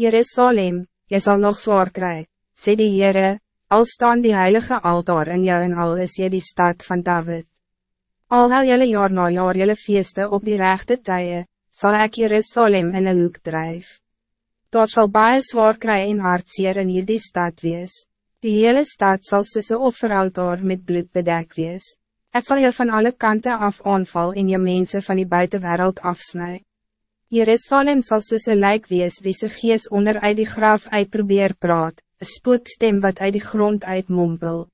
Jerusalem, jy zal nog zwaar krijgen, sê die Heere, al staan die heilige altaar in jou en al is jy die stad van David. Al hou jylle jaar na jaar jylle feeste op die rechte tye, sal ek Jerusalem in een hoek drijf. Daar sal baie zwaar kry en hartseer in hierdie stad wees. Die hele stad zal soos een offeraltaar met bloed bedek wees. Ek sal jou van alle kanten af aanval en je mensen van die buitenwereld afsnij. Jerusalem zal een lijk wees wie sy gees onder uit die graf uit probeer praat, een spoedstem wat uit die grond uit mompel.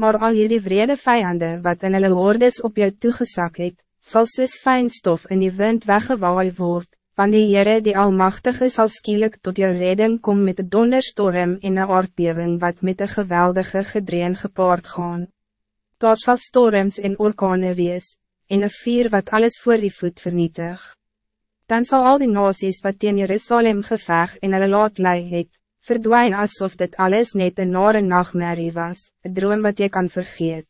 Maar al jullie vrede vijanden wat in hulle hordes op jou toegesak het, sal soos fijnstof in die wind weggewaai word, van die Heere die Almachtige zal skielik tot jou redding kom met de donderstorm en een aardbeving wat met een geweldige gedreen gepaard gaan. Daar sal storms en orkane wees, en een vuur wat alles voor die voet vernietig. Dan zal al die nasies wat teen Jerusalem geveg en hulle laat lei het, verdwijnen alsof dit alles net een nare nachtmerrie was, een droom wat je kan vergeet.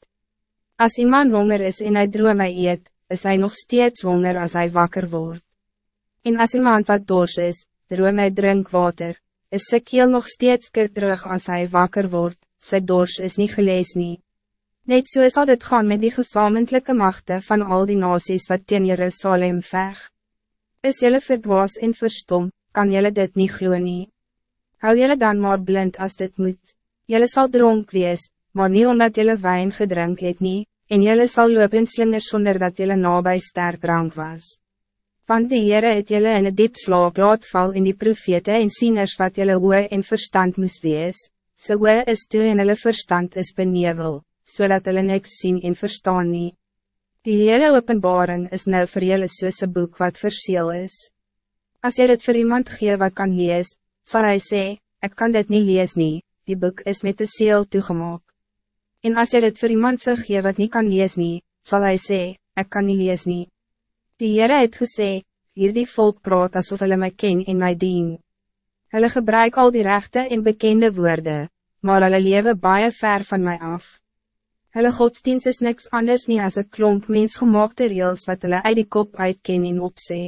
Als iemand honger is en hij droom hy eet, is hij nog steeds honger als hij wakker wordt. En als iemand wat dors is, droom hy drink water, is sy keel nog steeds keer terug als hij wakker wordt, sy dors is niet gelees nie. Net so is dit gaan met die gesamentlijke machten van al die nasies wat teen Jerusalem veg. Is jylle verdwaas en verstom, kan jylle dit niet glo nie. Hou jylle dan maar blind als dit moet. Jylle sal dronk wees, maar niet omdat jylle wijn gedrink het nie, en jylle sal loop in slingers sonder dat jylle nabij sterk drank was. Want die Heere het jylle in een diep slaap laat val in die profete en sieners wat jylle oe en verstand moes wees, sy oe is toe en hulle verstand is benevel, zodat so hulle niks sien en verstaan nie. Die hele openbaring is nou vir jylle soos een boek wat verseel is. Als jy dit voor iemand gee wat kan lees, zal hij sê, ik kan dit niet lees nie, die boek is met de seel toegemaak. En als jy dit voor iemand sê gee wat niet kan lees nie, zal hij sê, ik kan niet lees nie. Die Heere het gesê, hierdie volk praat asof hulle my ken en my dien. Hulle gebruik al die rechte en bekende woorden, maar hulle lewe baie ver van mij af. Hulle godsdienst is niks anders nie as een klomp mensgemaakte reels wat hulle uit die kop uitken en opsê.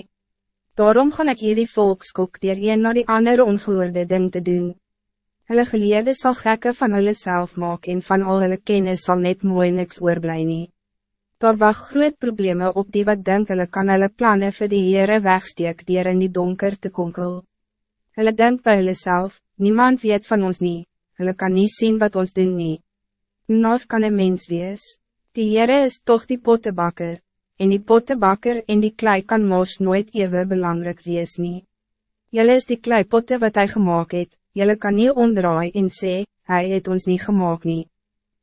Daarom gaan ik hierdie volkskok dier een na die andere ongehoorde ding te doen. Hulle geleerde sal gekke van hulle self maak en van al hulle kennis sal net mooi niks oorblij nie. Daar wacht groot problemen op die wat denk hulle kan hulle plannen vir die Heere wegsteek dier in die donker te konkel. Hulle denk by hulle self, niemand weet van ons niet. hulle kan niet zien wat ons doen nie. Nooit kan een mens wees, die Heere is toch die pottebakker, en die pottebakker en die klei kan mos nooit even belangrijk wees nie. Julle is die kleipotte wat hij gemaakt het, julle kan niet omdraai en sê, hij het ons niet gemaakt nie.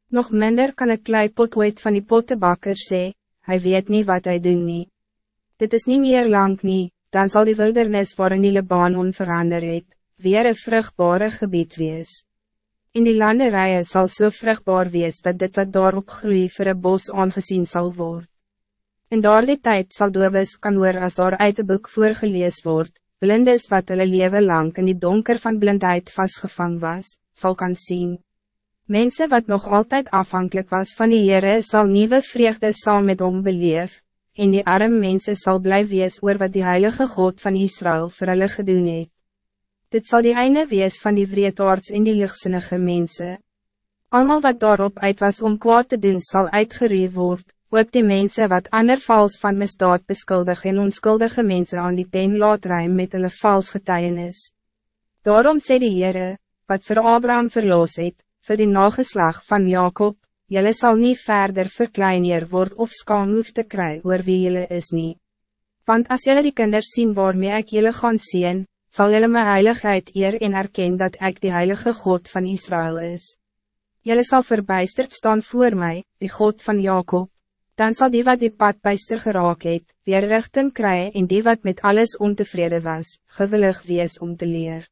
Nog minder kan ik kleipot ooit van die pottebakker sê, hij weet niet wat hij doen nie. Dit is niet meer lang nie, dan zal die wildernis waarin die Libanon onverander het, weer een vruchtbare gebied wees. In die landerijen zal zo so vruchtbaar wees dat dit wat daarop groei voor een bos aangezien zal worden. In daar die tijd zal doobes kan hoor as daar uit de boek voorgelees word, blindes wat hulle leven lang in die donker van blindheid vastgevang was, zal kan zien. Mensen wat nog altijd afhankelijk was van die Heere sal nieuwe vreugde saam met hom beleef, en die arme mensen zal blijven wees oor wat die Heilige God van Israël vir hulle gedoen het. Dit zal die einde wees van die vreedaards en die lichtsinnige mensen. Allemaal wat daarop uit was om kwaad te doen zal uitgereed worden, ook die mensen wat ander vals van misdaad beskuldig en onskuldige mensen aan die pen laat ruim met hulle vals getuienis. Daarom sê die Heere, wat voor Abraham verloos het, voor die nageslag van Jacob, jullie zal niet verder verkleiner worden of skaam hoef te krijgen oor wie jullie is niet. Want als jullie die kinders zien waarmee ik jullie gaan zien, zal jullie mijn heiligheid eer en erkennen dat ik de heilige God van Israël is. Jullie zal verbijsterd staan voor mij, die God van Jacob. Dan zal die wat die pad bijster geraak het, weer rechten krijgen en die wat met alles ontevreden was, gewillig wees om te leren.